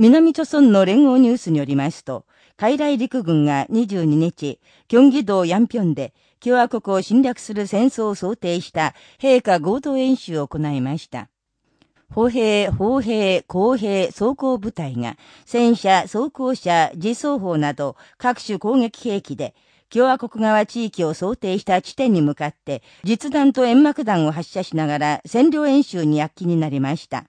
南朝村の連合ニュースによりますと、海来陸軍が22日、京畿道ヤンピョンで共和国を侵略する戦争を想定した陛下合同演習を行いました。歩兵、砲兵、工兵、装甲部隊が戦車、装甲車、自走砲など各種攻撃兵器で共和国側地域を想定した地点に向かって実弾と煙幕弾を発射しながら占領演習に躍起になりました。